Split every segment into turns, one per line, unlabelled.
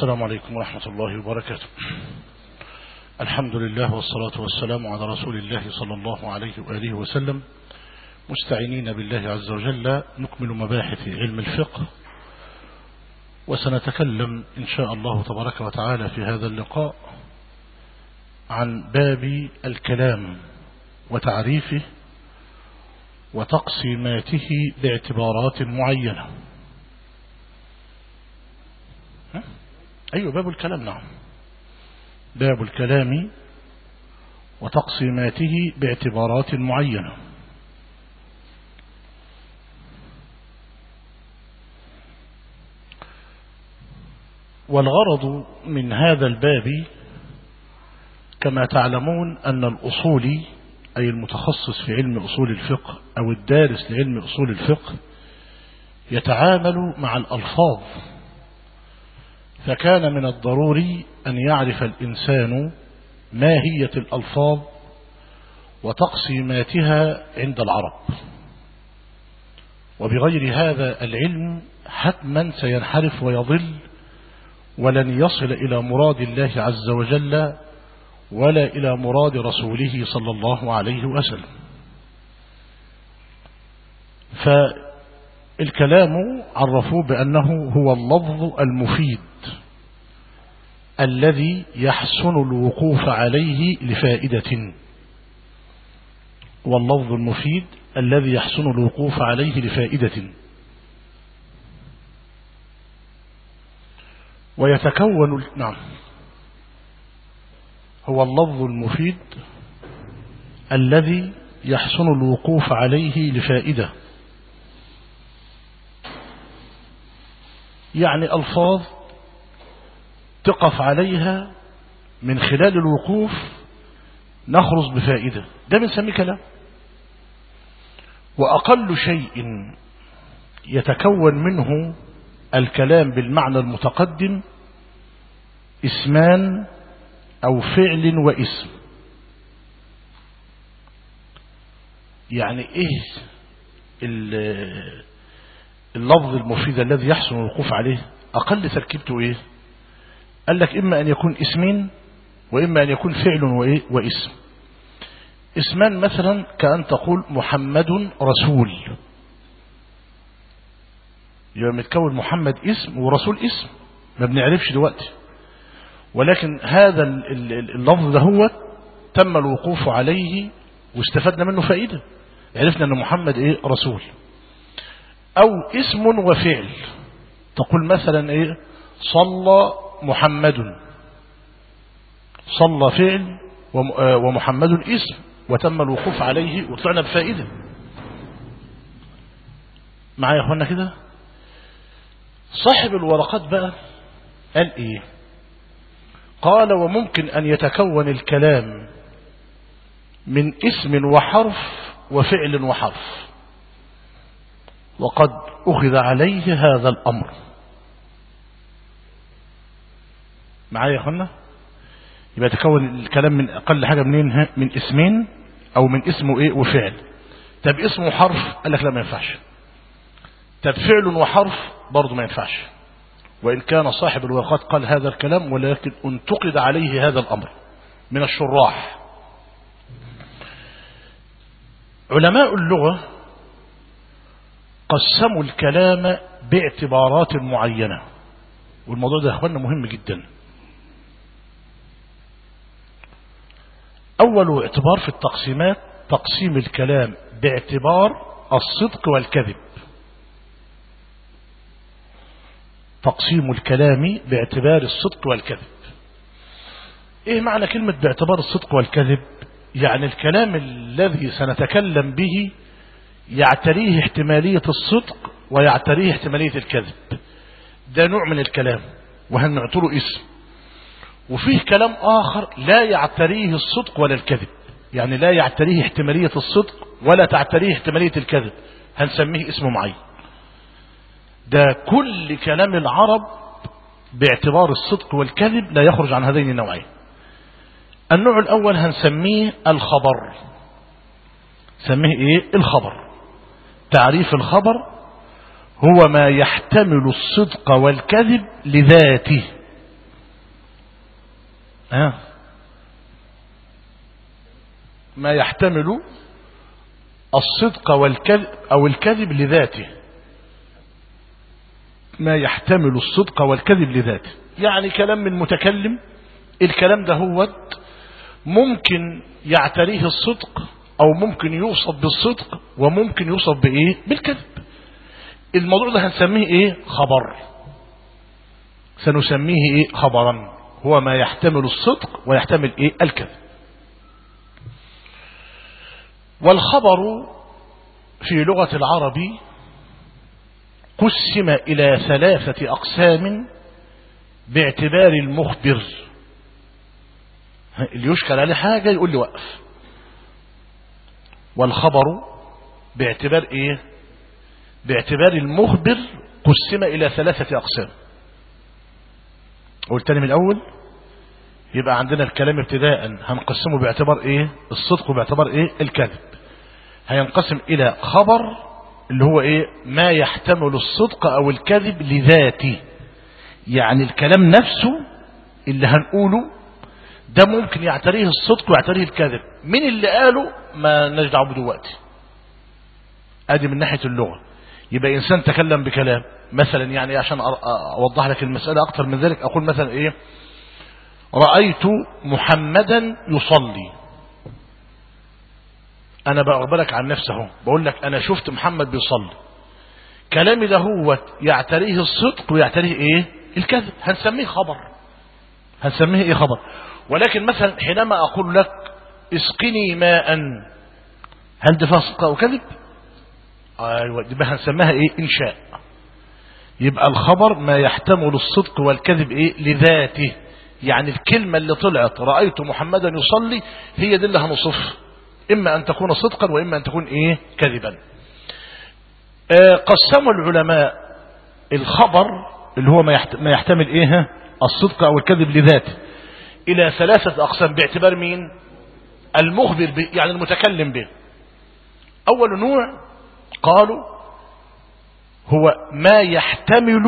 السلام عليكم ورحمة الله وبركاته. الحمد لله والصلاة والسلام على رسول الله صلى الله عليه وآله وسلم. مستعينين بالله عز وجل. نكمل مباحث علم الفقه. وسنتكلم إن شاء الله تبارك وتعالى في هذا اللقاء عن باب الكلام وتعريفه وتقسيماته باعتبارات معينة. أيوة باب الكلام نعم. باب الكلام وتقسيماته باعتبارات معينة. والغرض من هذا الباب كما تعلمون أن الأصولي أي المتخصص في علم أصول الفقه أو الدارس لعلم أصول الفقه يتعامل مع الألفاظ فكان من الضروري أن يعرف الإنسان ماهية الألفاظ وتقسيماتها عند العرب. وبغير هذا العلم حتما سينحرف ويضل ولن يصل إلى مراد الله عز وجل ولا إلى مراد رسوله صلى الله عليه وسلم. فالكلام عرفوه بأنه هو اللفظ المفيد. الذي يحسن الوقوف عليه لفائدة. واللفظ المفيد الذي يحسن الوقوف عليه لفائدة. ويتكون نعم. هو اللفظ المفيد الذي يحسن الوقوف عليه لفائدة. يعني ألفاظ تقف عليها من خلال الوقوف نخرج بفائدة. ده بنسميه كلام. وأقل شيء يتكون منه الكلام بالمعنى المتقدم اسمان أو فعل واسم. يعني إيه اللفظ المفيد الذي يحسن الوقوف عليه؟ أقل تركيبته إيه؟ قال لك إما أن يكون اسمين وإما أن يكون فعل واسم. اسمان مثلا كأن تقول محمد رسول. يبقى متكون محمد اسم ورسول اسم. ما بنعرفش دلوقتي. ولكن هذا اللفظ ده هو تم الوقوف عليه واستفدنا منه فائدة. عرفنا أن محمد إيه؟ رسول. أو اسم وفعل. تقول مثلا إيه؟ صلى محمد صلى فعل ومحمد اسم وتم الوقوف عليه وطلعنا بفائدة. معايا يا أخوانا كده؟ صاحب الورقات بقى قال إيه؟ قال وممكن أن يتكون الكلام من اسم وحرف وفعل وحرف. وقد أخذ عليه هذا الأمر. معايا يا اخوانا؟ يبقى يتكون الكلام من أقل حاجة منين؟ من اسمين أو من اسم وايه وفعل. طب اسم وحرف قال لك لا ما ينفعش. طب فعل وحرف برضه ما ينفعش. وإن كان صاحب الورقات قال هذا الكلام ولكن انتقد عليه هذا الأمر من الشراح. علماء اللغة قسموا الكلام باعتبارات معينة. والموضوع ده يا اخوانا مهم جدا. أول اعتبار في التقسيمات تقسيم الكلام باعتبار الصدق والكذب. تقسيم الكلام باعتبار الصدق والكذب. إيه معنى كلمة باعتبار الصدق والكذب؟ يعني الكلام الذي سنتكلم به يعتريه احتمالية الصدق ويعتريه احتمالية الكذب. ده نوع من الكلام وهنعتره اسم. وفيه كلام آخر لا يعتريه الصدق ولا الكذب. يعني لا يعتريه احتمالية الصدق ولا تعتريه احتمالية الكذب. هنسميه اسم معين. ده كل كلام العرب باعتبار الصدق والكذب لا يخرج عن هذين النوعين. النوع الأول هنسميه الخبر. سميه إيه؟ الخبر. تعريف الخبر هو ما يحتمل الصدق والكذب لذاته. ها. ما يحتمل الصدق والكذب أو الكذب لذاته. ما يحتمل الصدق والكذب لذاته. يعني كلام من متكلم الكلام ده هو ممكن يعتريه الصدق أو ممكن يوصف بالصدق وممكن يوصف بإيه؟ بالكذب. الموضوع ده هنسميه إيه؟ خبر. سنسميه إيه؟ خبرا. هو ما يحتمل الصدق ويحتمل إيه؟ الكذب. والخبر في لغة العرب قسم إلى ثلاثة أقسام باعتبار المخبر. اللي يشكل عليه حاجة يقول لي وقف. والخبر باعتبار إيه؟ باعتبار المخبر قسم إلى ثلاثة أقسام. قلت من الأول يبقى عندنا الكلام ابتداء هنقسمه باعتبار إيه؟ الصدق وباعتبار إيه؟ الكذب. هينقسم إلى خبر اللي هو إيه؟ ما يحتمل الصدق أو الكذب لذاته. يعني الكلام نفسه اللي هنقوله ده ممكن يعتريه الصدق ويعتريه الكذب. مين اللي قاله؟ ما نجدع دلوقتي. أدي من ناحية اللغة. يبقى إنسان تكلم بكلام. مثلا يعني عشان أوضح لك المسألة أكتر من ذلك أقول مثلا إيه؟ رأيت محمدا يصلي. أنا بقبلك عن نفسي اهو بقول لك أنا شفت محمد بيصلي. كلامي ده هو يعتريه الصدق ويعتريه إيه؟ الكذب. هنسميه خبر. هنسميه إيه خبر؟ ولكن مثلا حينما أقول لك اسقني ماء هل ده فيها صدق أو كذب؟ أيوه دي هنسميها إيه؟ إنشاء. يبقى الخبر ما يحتمل الصدق والكذب إيه؟ لذاته. يعني الكلمة اللي طلعت رأيت محمدا يصلي هي دي اللي هنصف. إما أن تكون صدقا وإما أن تكون إيه؟ كذبا. آه قسموا العلماء الخبر اللي هو ما يحتمل إيه؟ الصدق أو الكذب لذاته. إلى ثلاثة أقسام. باعتبار مين؟ المخبر به يعني المتكلم به. أول نوع قالوا هو ما يحتمل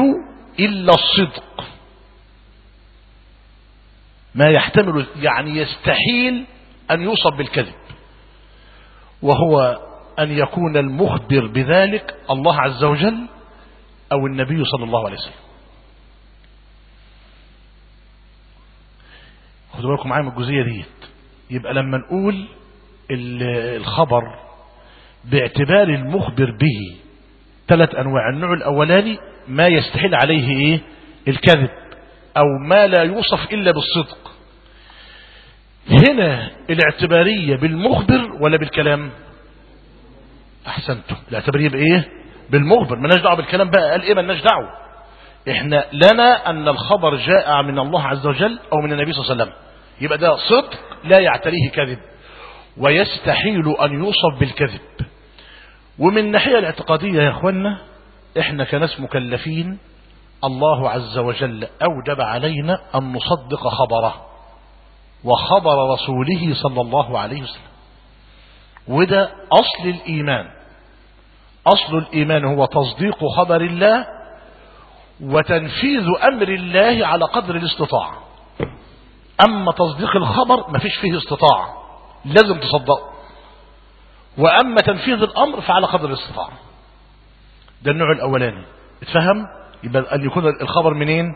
إلا الصدق. ما يحتمل يعني يستحيل أن يوصف بالكذب. وهو أن يكون المخبر بذلك الله عز وجل أو النبي صلى الله عليه وسلم. خدوا بالكم معايا من الجزئية ديت. يبقى لما نقول الخبر باعتبار المخبر به ثلاث أنواع. النوع الأولاني ما يستحيل عليه إيه؟ الكذب أو ما لا يوصف إلا بالصدق. هنا الاعتبارية بالمخبر ولا بالكلام؟ أحسنتم. الاعتبارية بإيه؟ بالمخبر. ما دعوة بالكلام بقى. قال إيه؟ ما دعوة. إحنا لنا أن الخبر جاء من الله عز وجل أو من النبي صلى الله عليه وسلم. يبقى ده صدق لا يعتريه كذب. ويستحيل أن يوصف بالكذب. ومن الناحية الاعتقادية يا اخوانا إحنا كناس مكلفين الله عز وجل أوجب علينا أن نصدق خبره وخبر رسوله صلى الله عليه وسلم. وده أصل الإيمان. أصل الإيمان هو تصديق خبر الله وتنفيذ أمر الله على قدر الاستطاعة. أما تصديق الخبر ما فيش فيه استطاعة لازم تصدقه. وأما تنفيذ الأمر فعلى قدر الاستطاعة. ده النوع الأولاني. اتفهم؟ يبقى ان يكون الخبر منين؟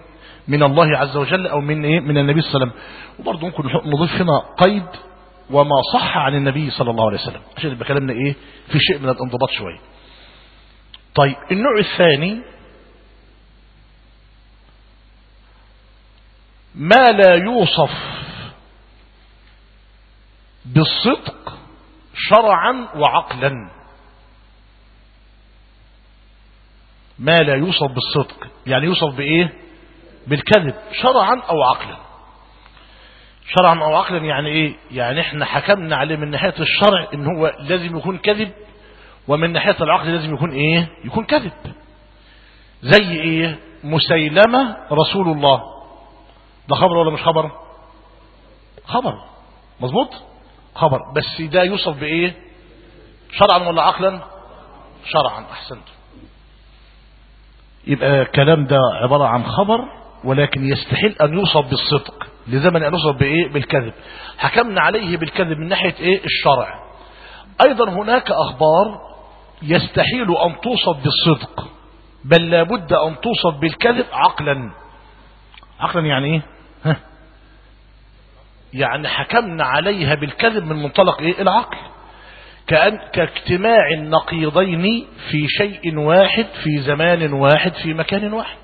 من الله عز وجل أو من إيه؟ من النبي صلى الله عليه وسلم. وبرضه ممكن نضيف هنا قيد وما صح عن النبي صلى الله عليه وسلم. عشان يبقى كلامنا إيه؟ في شيء من الانضباط شوية. طيب النوع الثاني ما لا يوصف بالصدق شرعا وعقلا. ما لا يوصف بالصدق. يعني يوصف بإيه؟ بالكذب. شرعا أو عقلا. شرعا أو عقلا يعني إيه؟ يعني إحنا حكمنا عليه من ناحية الشرع إن هو لازم يكون كذب ومن ناحية العقل لازم يكون إيه؟ يكون كذب. زي إيه؟ مسيلمة رسول الله. ده خبر ولا مش خبر؟ خبر. مظبوط؟ خبر. بس ده يوصف بإيه؟ شرعا ولا عقلا؟ شرعا. احسنت يبقى الكلام ده عبارة عن خبر ولكن يستحيل أن يوصف بالصدق. لزمن أن يوصف بإيه؟ بالكذب. حكمنا عليه بالكذب من ناحية إيه؟ الشرع. أيضا هناك أخبار يستحيل أن توصف بالصدق بل لابد أن توصف بالكذب عقلا. عقلا يعني إيه؟ ها؟ يعني حكمنا عليها بالكذب من منطلق إيه؟ العقل. كأن كاجتماع النقيضين في شيء واحد في زمان واحد في مكان واحد.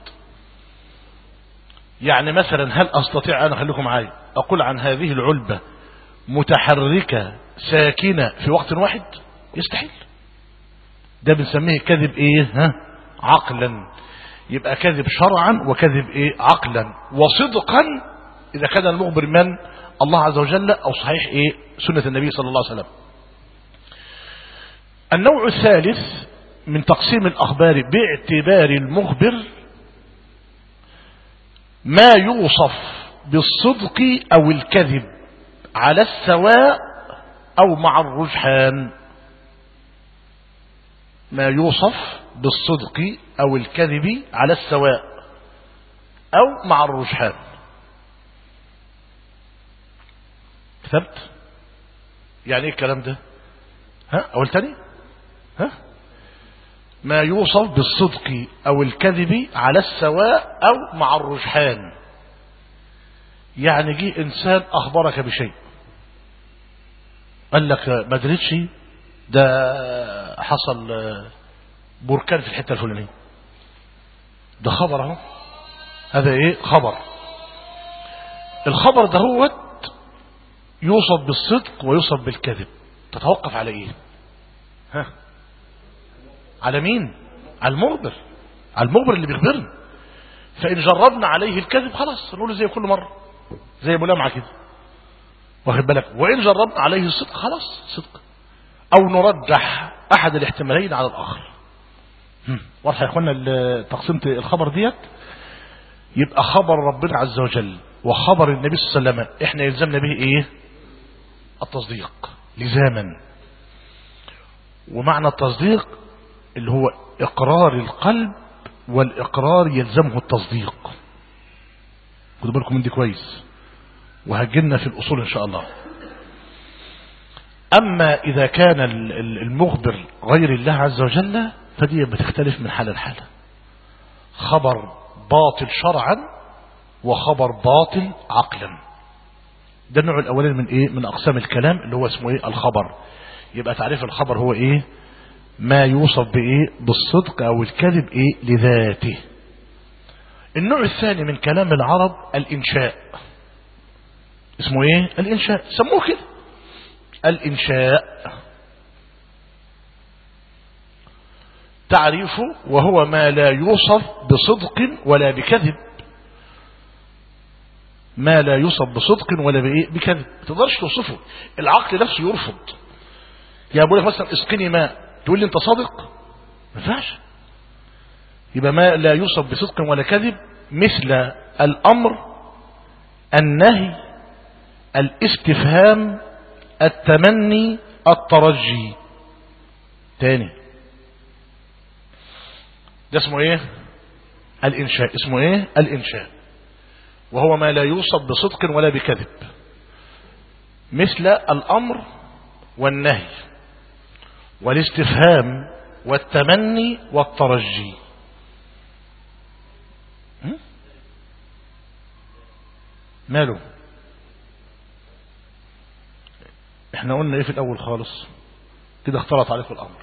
يعني مثلا هل أستطيع أنا خليكم معايا أقول عن هذه العلبة متحركة ساكنة في وقت واحد؟ يستحيل. ده بنسميه كذب إيه؟ ها؟ عقلا. يبقى كذب شرعا وكذب إيه؟ عقلا. وصدقا إذا كان المخبر من الله عز وجل أو صحيح إيه سنة النبي صلى الله عليه وسلم. النوع الثالث من تقسيم الأخبار باعتبار المخبر ما يوصف بالصدق أو الكذب على السواء أو مع الرجحان. ما يوصف بالصدق أو الكذب على السواء أو مع الرجحان. كتبت يعني إيه الكلام ده؟ ها؟ أول تاني؟ ها؟ ما يوصف بالصدق أو الكذب على السواء أو مع الرجحان. يعني جه إنسان أخبرك بشيء. قال لك ما دريتش؟ ده حصل بركان في الحتة الفلانية. ده خبر أهو. هذا إيه؟ خبر. الخبر ده هو يوصف بالصدق ويوصف بالكذب. تتوقف على إيه؟ ها؟ على مين؟ على المخبر على المخبر اللي بيخبرنا. فإن جربنا عليه الكذب خلاص نقول زي كل مرة. زي ملامعة كده. واخد بالك؟ وإن جربنا عليه الصدق خلاص صدق. أو نرجح أحد الاحتمالين على الآخر. واضح يا إخوانا تقسيمة الخبر ديت؟ يبقى خبر ربنا عز وجل وخبر النبي صلى الله عليه وسلم إحنا يلزمنا به إيه؟ التصديق لزاما. ومعنى التصديق اللي هو إقرار القلب والإقرار يلزمه التصديق. خدوا بالكم من دي كويس. وهجلنا في الأصول إن شاء الله. أما إذا كان المخبر غير الله عز وجل فدي بتختلف من حالة لحالة. خبر باطل شرعا وخبر باطل عقلا. ده النوع الأولاني من إيه؟ من أقسام الكلام اللي هو اسمه إيه؟ الخبر. يبقى تعريف الخبر هو إيه؟ ما يوصف بإيه؟ بالصدق أو الكذب إيه؟ لذاته. النوع الثاني من كلام العرب الإنشاء. اسمه إيه؟ الإنشاء. سموه كده. الإنشاء. تعريفه وهو ما لا يوصف بصدق ولا بكذب. ما لا يوصف بصدق ولا بإيه؟ بكذب. ما تقدرش توصفه. العقل نفسه يرفض. يا أبو لك مثلا اسقني ماء. تقول لي أنت صادق؟ ما ينفعش. يبقى ما لا يوصف بصدق ولا كذب مثل الأمر النهي الاستفهام التمني الترجي. تاني. ده اسمه إيه؟ الإنشاء. اسمه إيه؟ الإنشاء. وهو ما لا يوصف بصدق ولا بكذب. مثل الأمر والنهي والاستفهام والتمني والترجي. ماله؟ إحنا قلنا إيه في الأول خالص؟ كده اختلط عليكم الأمر.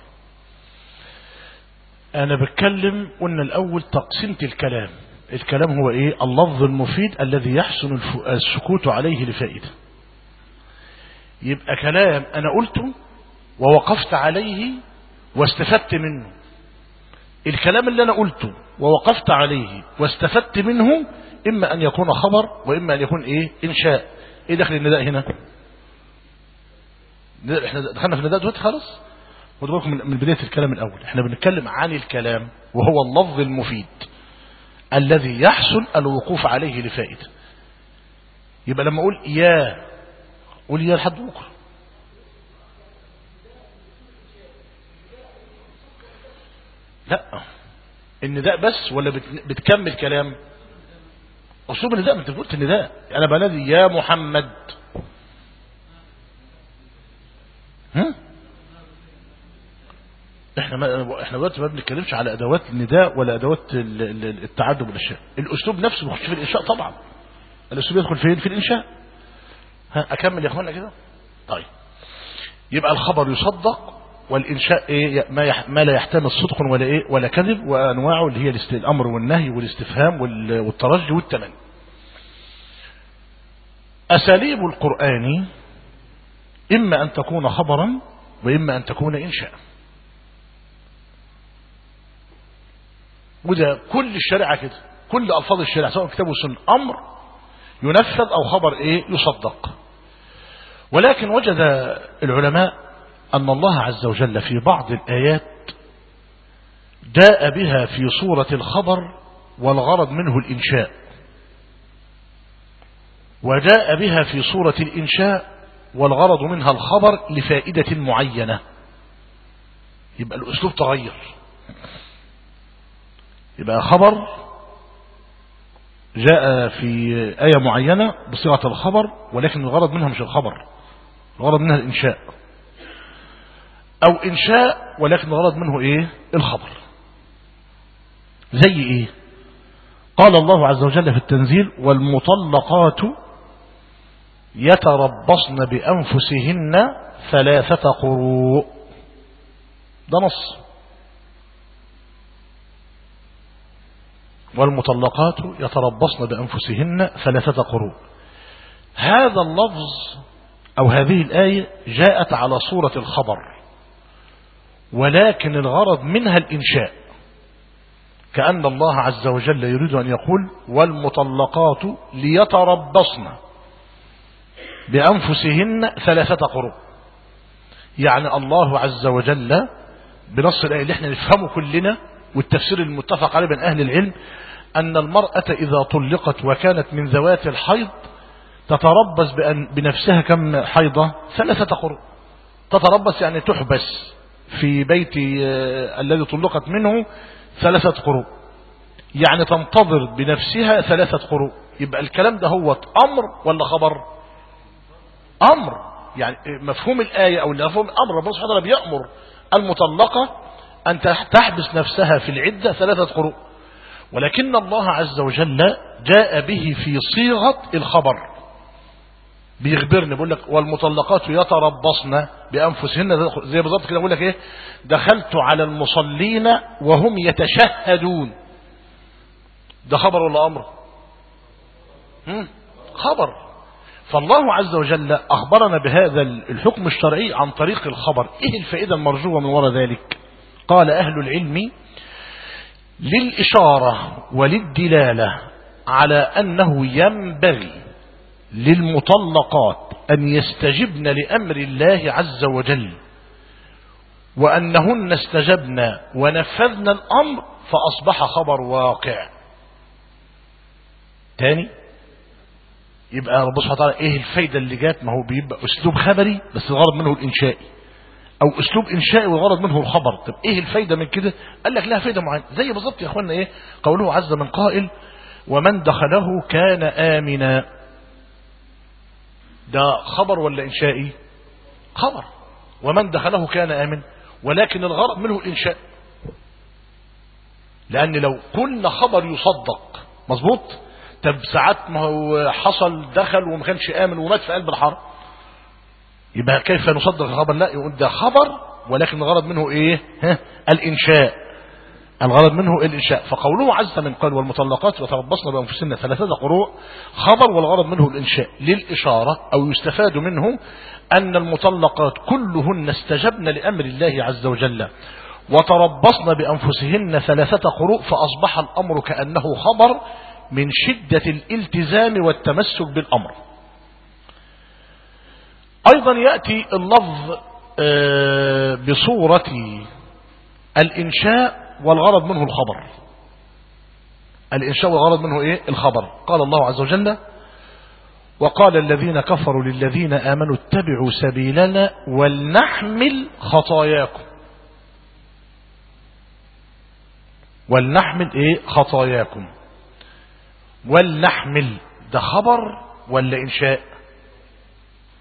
أنا بتكلم قلنا الأول تقسيمة الكلام. الكلام هو إيه؟ اللفظ المفيد الذي يحسن السكوت عليه لفائدة. يبقى كلام أنا قلته ووقفت عليه واستفدت منه. الكلام اللي أنا قلته ووقفت عليه واستفدت منه إما أن يكون خبر وإما أن يكون إيه؟ إنشاء. إيه دخل النداء هنا؟ إحنا دخلنا في النداء دلوقتي خلاص؟ خدوا بالكم من بداية الكلام الأول. إحنا بنتكلم عن الكلام وهو اللفظ المفيد. الذي يحسن الوقوف عليه لفائدة. يبقى لما أقول يا قول يا لحد بكرة. لا. النداء بس ولا بتكمل كلام؟ أسلوب النداء ما قلت النداء أنا بنادي يا محمد هم؟ إحنا ما إحنا دلوقتي ما بنتكلمش على أدوات النداء ولا أدوات ال- ال- التعدد بالاشياء الأسلوب نفسه بيخش في الإنشاء طبعا. الأسلوب يدخل فين؟ في الإنشاء. ها أكمل يا اخوانا كده؟ طيب. يبقى الخبر يصدق والإنشاء إيه؟ ما, يح ما لا يحتمل صدق ولا إيه؟ ولا كذب وأنواعه اللي هي الأمر والنهي والاستفهام وال- والترجي والتمني. أساليب القرآن إما أن تكون خبرا وإما أن تكون انشاء. وده كل الشريعة كده. كل ألفاظ الشريعة سواء كتاب وسنة أمر ينفذ أو خبر إيه؟ يصدق. ولكن وجد العلماء أن الله عز وجل في بعض الآيات جاء بها في صورة الخبر والغرض منه الإنشاء. وجاء بها في صورة الإنشاء والغرض منها الخبر لفائدة معينة. يبقى الأسلوب تغير. يبقى خبر جاء في آية معينة بصيغة الخبر ولكن الغرض منها مش الخبر الغرض منها الإنشاء. أو إنشاء ولكن الغرض منه إيه؟ الخبر. زي إيه؟ قال الله عز وجل في التنزيل والمطلقات يتربصن بأنفسهن ثلاثة قروء ده نص. والمطلقات يتربصن بأنفسهن ثلاثة قروء هذا اللفظ أو هذه الآية جاءت على صورة الخبر ولكن الغرض منها الإنشاء. كأن الله عز وجل يريد أن يقول والمطلقات ليتربصن بأنفسهن ثلاثة قروء يعني الله عز وجل بنص الآية اللي إحنا نفهمه كلنا والتفسير المتفق عليه بين أهل العلم أن المرأة إذا طلقت وكانت من ذوات الحيض تتربص بأن بنفسها كم حيضة؟ ثلاثة قروء تتربص يعني تحبس في بيت آه، الذي طلقت منه ثلاثة قروء يعني تنتظر بنفسها ثلاثة قروء يبقى الكلام ده هو أمر ولا خبر؟ أمر. يعني مفهوم الآية أو مفهوم؟ الأمر ربنا سبحانه وتعالى بيأمر المطلقة أن تحبس نفسها في العدة ثلاثة قروء. ولكن الله عز وجل جاء به في صيغة الخبر. بيخبرني بيقول لك والمطلقات يتربصن بأنفسهن. زي بالظبط كده بيقول لك إيه؟ دخلت على المصلين وهم يتشهدون. ده خبر ولا هم؟ خبر. فالله عز وجل أخبرنا بهذا الحكم الشرعي عن طريق الخبر. إيه الفائدة المرجوة من وراء ذلك؟ قال أهل العلم للإشارة وللدلالة على أنه ينبغي للمطلقات أن يستجبن لأمر الله عز وجل وأنهن استجبن ونفذن الأمر فأصبح خبر واقع. تاني؟ يبقى رب سبحانه وتعالى إيه الفايدة اللي جات؟ ما هو بيبقى أسلوب خبري بس الغرض منه الإنشائي. أو أسلوب انشائي والغرض منه الخبر. طب إيه الفايدة من كده؟ قال لك لها فايدة معينة. زي بالظبط يا اخوانا إيه؟ قوله عز من قائل ومن دخله كان آمنا. ده خبر ولا إنشائي؟ خبر. ومن دخله كان آمن. ولكن الغرض منه الإنشاء. لأن لو قلنا خبر يصدق مظبوط؟ طب ساعات ما هو حصل دخل وما كانش آمن ومات في قلب الحرب. يبقى كيف نصدق الخبر لا يقول ده خبر ولكن الغرض منه إيه؟ ها؟ الإنشاء. الغرض منه الإنشاء. فقوله عز من قال والمطلقات يتربصن بأنفسهن ثلاثة قروء. خبر والغرض منه الإنشاء. للإشارة أو يستفاد منه أن المطلقات كلهن استجبن لأمر الله عز وجل. وتربصن بأنفسهن ثلاثة قروء فأصبح الأمر كأنه خبر من شدة الالتزام والتمسك بالأمر. أيضا يأتي اللفظ بصورة الإنشاء والغرض منه الخبر. الإنشاء والغرض منه إيه؟ الخبر. قال الله عز وجل وقال الذين كفروا للذين آمنوا اتبعوا سبيلنا ولنحمل خطاياكم. ولنحمل إيه؟ خطاياكم. ولنحمل. ده خبر ولا إنشاء؟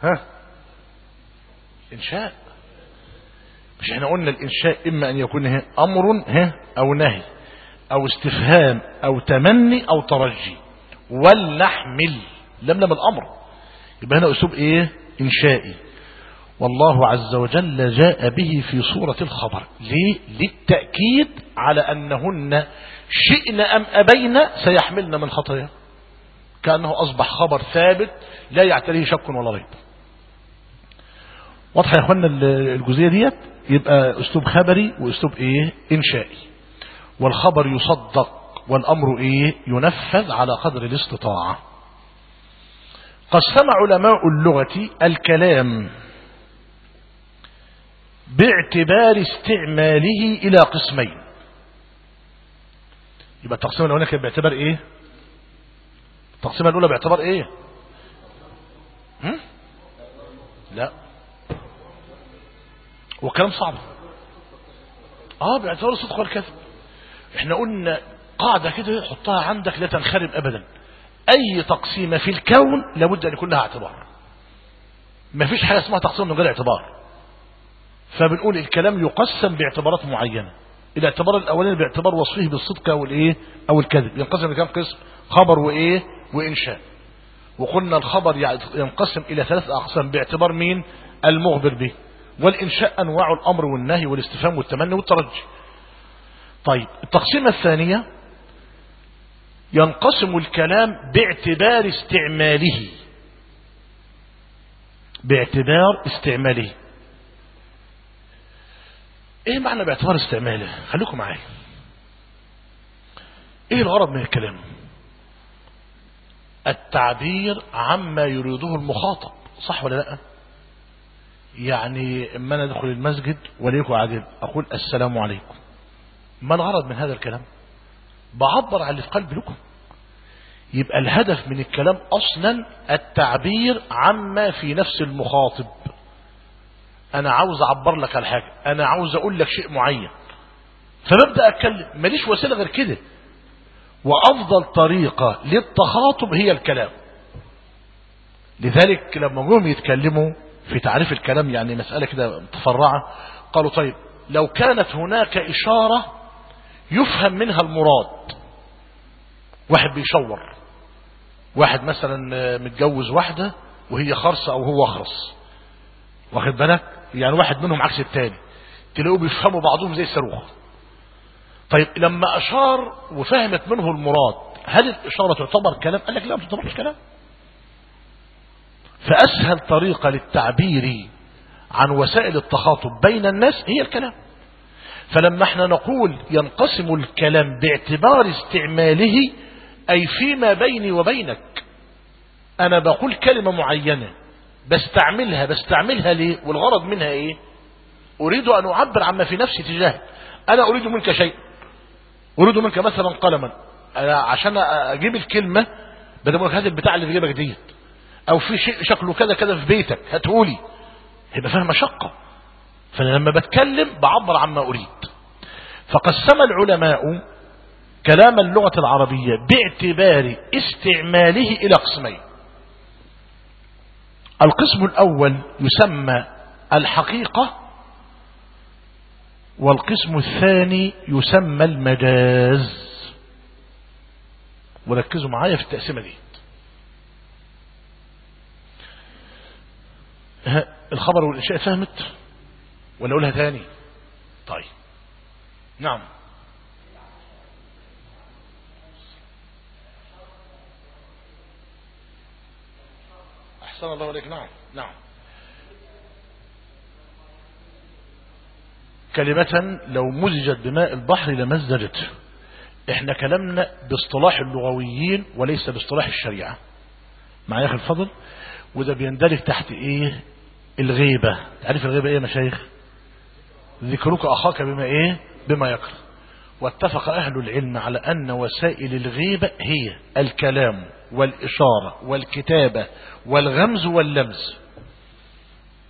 ها؟ إنشاء. مش إحنا قلنا الإنشاء إما أن يكون أمر أو نهي أو استفهام أو تمني أو ترجي. ولنحمل. لم لم الأمر يبقى هنا أسلوب إيه؟ إنشائي. والله عز وجل جاء به في صورة الخبر. ليه؟ للتأكيد على أنهن شئن أم أبين سيحملن من خطايا. كأنه أصبح خبر ثابت لا يعتريه شك ولا ريب. واضح يا اخوانا الجزئية ديت؟ يبقى أسلوب خبري وأسلوب إيه؟ إنشائي. والخبر يصدق والأمر إيه؟ ينفذ على قدر الاستطاعة. قسم علماء اللغة الكلام باعتبار استعماله إلى قسمين. يبقى التقسيمة الأولى كانت باعتبار إيه؟ التقسيمة الأولى باعتبار إيه؟ هم؟ لا. هو كلام صعب. آه باعتبار الصدق والكذب إحنا قلنا قاعدة كده حطها عندك لا تنخرب ابدا. أي تقسيمة في الكون لابد أن يكون لها اعتبار. ما فيش حاجة اسمها تقسيم من غير اعتبار. فبنقول الكلام يقسم باعتبارات معينة. الاعتبار الأولاني باعتبار وصفه بالصدق أو الإيه؟ أو الكذب. ينقسم لكام قسم؟ خبر وإيه؟ وإنشاء. وقلنا الخبر ينقسم إلى ثلاث أقسام. باعتبار مين؟ المخبر به. والإنشاء أنواع الأمر والنهي والاستفهام والتمني والترجي. طيب التقسيمة الثانية ينقسم الكلام باعتبار استعماله. باعتبار استعماله. إيه معنى باعتبار استعماله؟ خليكم معايا. إيه الغرض من الكلام؟ التعبير عما يريده المخاطب صح ولا لأ؟ يعني اما أنا ادخل المسجد وليكم عادل أقول السلام عليكم. ما الغرض من هذا الكلام؟ بعبر عن اللي في لكم. يبقى الهدف من الكلام أصلا التعبير عما في نفس المخاطب. أنا عاوز أعبر لك على حاجة. أنا عاوز أقول لك شيء معين. فببدأ أتكلم. ماليش وسيلة غير كده. وأفضل طريقة للتخاطب هي الكلام. لذلك لما جم يتكلموا في تعريف الكلام يعني مسألة كده متفرعة قالوا طيب لو كانت هناك إشارة يفهم منها المراد واحد بيشور واحد مثلا متجوز واحدة وهي خرصة أو هو خرص واخد بالك؟ يعني واحد منهم عكس التاني تلاقوا بيفهموا بعضهم زي الصاروخ. طيب لما أشار وفهمت منه المراد هل الإشارة تعتبر كلام؟ قال لك لا ما تعتبرش كلام. فأسهل طريقة للتعبير عن وسائل التخاطب بين الناس هي الكلام. فلما إحنا نقول ينقسم الكلام باعتبار استعماله أي فيما بيني وبينك أنا بقول كلمة معينة بستعملها بستعملها ليه؟ والغرض منها إيه؟ أريد أن أعبر عما في نفسي تجاهك أنا أريد منك شيء. أريد منك مثلا قلما. أنا عشان أجيب الكلمة بدل ما هذا البتاع اللي في جيبك ديت. أو في شيء شكله كذا كذا في بيتك هاتهولي. هيبقى فيها مشقة. فأنا لما بتكلم بعبر عما أريد. فقسم العلماء كلام اللغة العربية باعتبار استعماله إلى قسمين. القسم الأول يسمى الحقيقة والقسم الثاني يسمى المجاز. وركزوا معايا في التقسيمة دي. الخبر والإنشاء فهمت؟ ولا أقولها تاني؟ طيب. نعم. أحسن الله عليك نعم. نعم. كلمة لو مزجت بماء البحر لمزجته إحنا كلامنا باصطلاح اللغويين وليس باصطلاح الشريعة. معايا أخي الفضل؟ وده بيندرج تحت إيه؟ الغيبة. تعرف الغيبة إيه يا مشايخ؟ ذكرك أخاك بما إيه؟ بما يكره واتفق أهل العلم على أن وسائل الغيبة هي الكلام والإشارة والكتابة والغمز واللمز.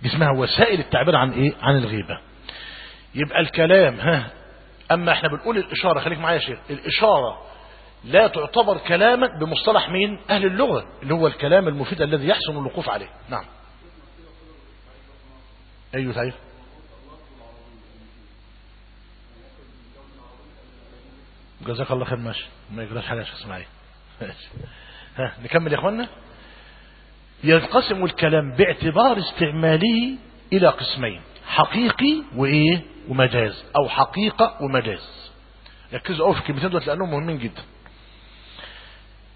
اسمها وسائل التعبير عن إيه؟ عن الغيبة. يبقى الكلام ها أما إحنا بنقول الإشارة خليك معايا يا شيخ. الإشارة لا تعتبر كلاما بمصطلح مين؟ أهل اللغة اللي هو الكلام المفيد الذي يحسن الوقوف عليه. نعم. أيوة تعرف جزاك الله خير ماشي. ما يجراش حاجة عشان اسمعي ها نكمل يا اخوانا ينقسم الكلام باعتبار استعماله إلى قسمين حقيقي وإيه؟ ومجاز أو حقيقة ومجاز. ركزوا قوي في الكلمتين دول لأنهم مهمين جدا.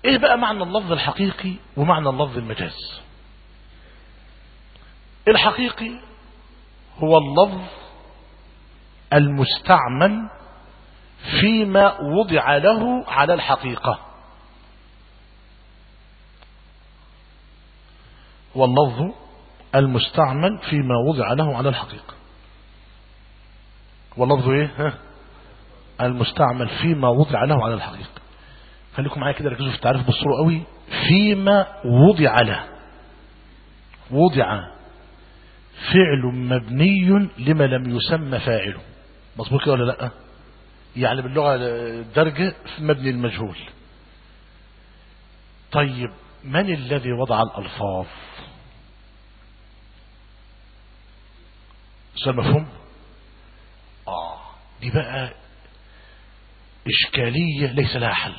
إيه بقى معنى اللفظ الحقيقي ومعنى اللفظ المجاز؟ الحقيقي هو اللفظ المستعمل فيما وضع له على الحقيقة. هو اللفظ المستعمل فيما وضع له على الحقيقة. واللفظ إيه؟ المستعمل فيما وضع له على الحقيقة. خليكم معايا كده ركزوا في التعريف بصوا قوي. فيما وضع له. وضع. فعل مبني لما لم يسمى فاعله مظبوط كده ولا لأ؟ يعني باللغة الدرجة مبني المجهول. طيب من الذي وضع الألفاظ؟ سؤال مفهوم؟ آه. دي بقى إشكالية ليس لها حل.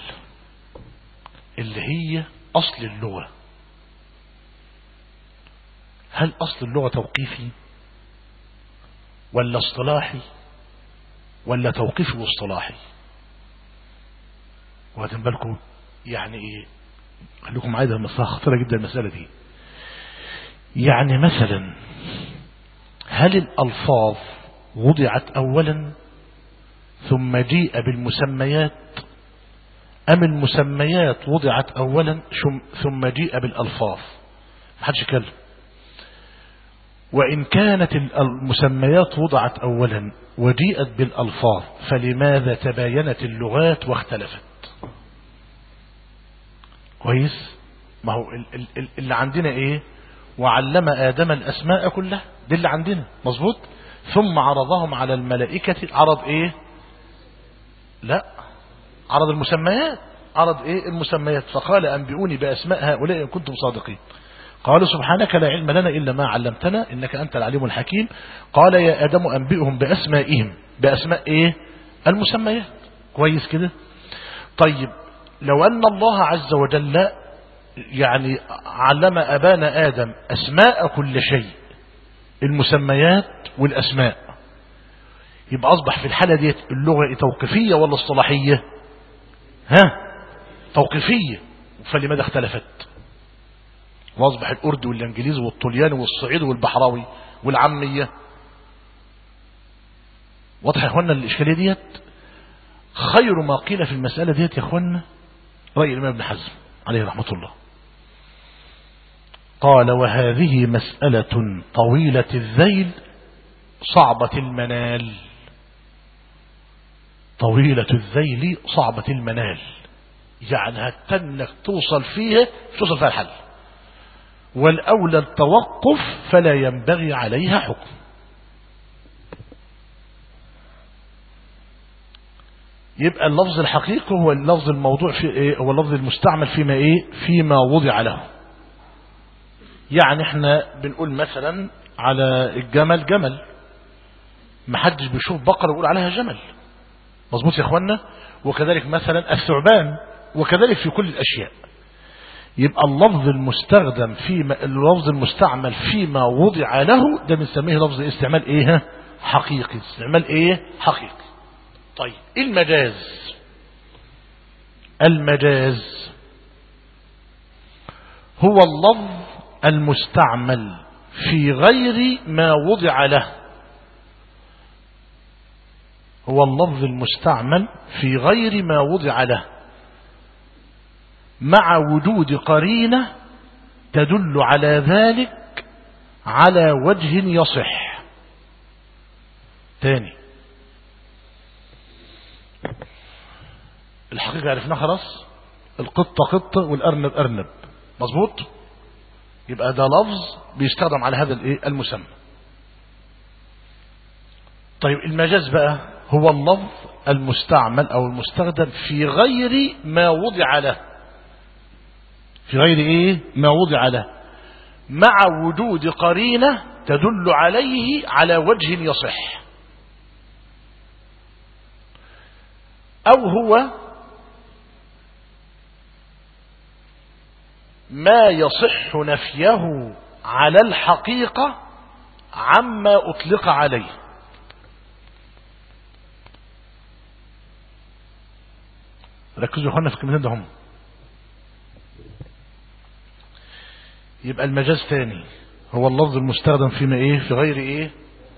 اللي هي أصل اللغة. هل أصل اللغة توقيفي ولا اصطلاحي ولا توقيفي واصطلاحي؟ واخدين بالكم؟ يعني إيه؟ خليكم معايا ده مسألة خطيرة جدا المسألة دي. يعني مثلا هل الألفاظ وضعت أولا ثم جيء بالمسميات أم المسميات وضعت أولا ثم جيء بالألفاظ؟ محدش يتكلم. وإن كانت المسميات وضعت أولا وجيئت بالألفاظ فلماذا تباينت اللغات واختلفت؟ كويس؟ ما هو اللي عندنا إيه؟ وعلم آدم الأسماء كلها دي اللي عندنا مظبوط؟ ثم عرضهم على الملائكة عرض إيه؟ لا عرض المسميات؟ عرض إيه؟ المسميات. فقال أنبئوني بأسماء هؤلاء إن كنتم صادقين. قالوا سبحانك لا علم لنا إلا ما علمتنا إنك أنت العليم الحكيم. قال يا آدم أنبئهم بأسمائهم. بأسماء إيه؟ المسميات. كويس كده؟ طيب لو أن الله عز وجل يعني علم أبانا آدم أسماء كل شيء المسميات والأسماء يبقى أصبح في الحالة دي اللغة توقيفية ولا اصطلاحية؟ ها؟ توقيفية. فلماذا اختلفت؟ واصبح الأردي والإنجليزي والطلياني والصعيدي والبحراوي والعامية. واضح يا إخوانا الإشكالية ديت؟ خير ما قيل في المسألة ديت يا إخوانا رأي الإمام ابن حزم عليه رحمة الله. قال وهذه مسألة طويلة الذيل صعبة المنال. طويلة الذيل صعبة المنال. يعني هتنك توصل فيها توصل فيها الحل. والأولى التوقف فلا ينبغي عليها حكم. يبقى اللفظ الحقيقي هو اللفظ الموضوع في إيه؟ هو اللفظ المستعمل فيما إيه؟ فيما وضع له. يعني إحنا بنقول مثلا على الجمل جمل. محدش بيشوف بقرة يقول عليها جمل. مظبوط يا اخوانا وكذلك مثلا الثعبان وكذلك في كل الأشياء. يبقى اللفظ المستخدم فيما اللفظ المستعمل فيما وضع له ده بنسميه لفظ استعمال إيه؟ حقيقي. استعمال إيه؟ حقيقي. طيب المجاز؟ المجاز هو اللفظ المستعمل في غير ما وضع له. هو اللفظ المستعمل في غير ما وضع له مع وجود قرينة تدل على ذلك على وجه يصح. تاني. الحقيقة عرفناها خلاص؟ القطة قطة والأرنب أرنب. مظبوط؟ يبقى ده لفظ بيستخدم على هذا المسمى. طيب المجاز بقى؟ هو اللفظ المستعمل أو المستخدم في غير ما وضع له. في غير إيه؟ ما وضع له. مع وجود قرينة تدل عليه على وجه يصح. أو هو ما يصح نفيه على الحقيقة عما أطلق عليه. ركزوا أخوانا في الكلمتين هم. يبقى المجاز تاني. هو اللفظ المستخدم فيما إيه؟ في غير إيه؟